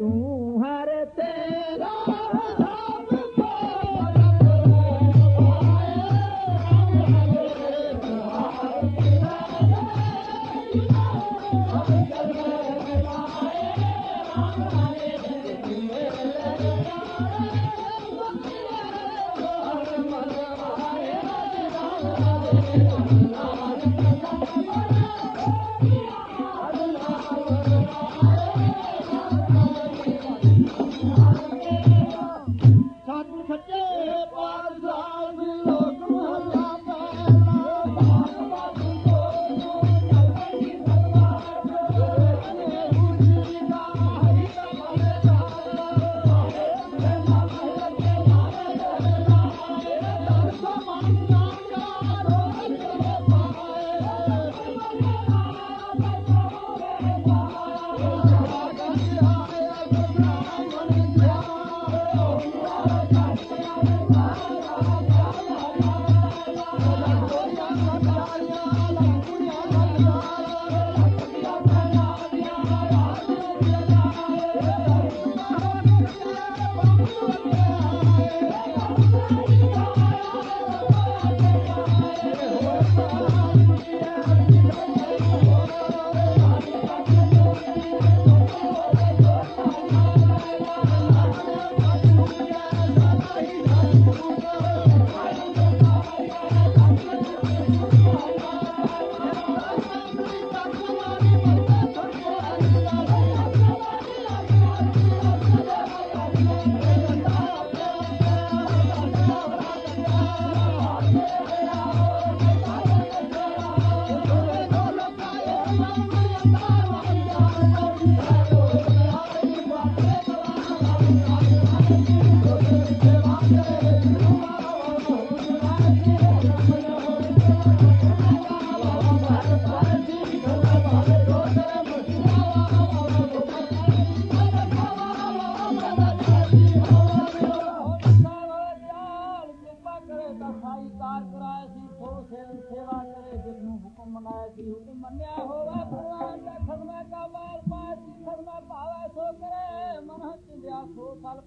तूं you. ਸੱਚੇ ਪਾਤਸ਼ਾਹ सेवा करे जिसनु हुक्म मनाया थी हुक्म मन्या होगा falo,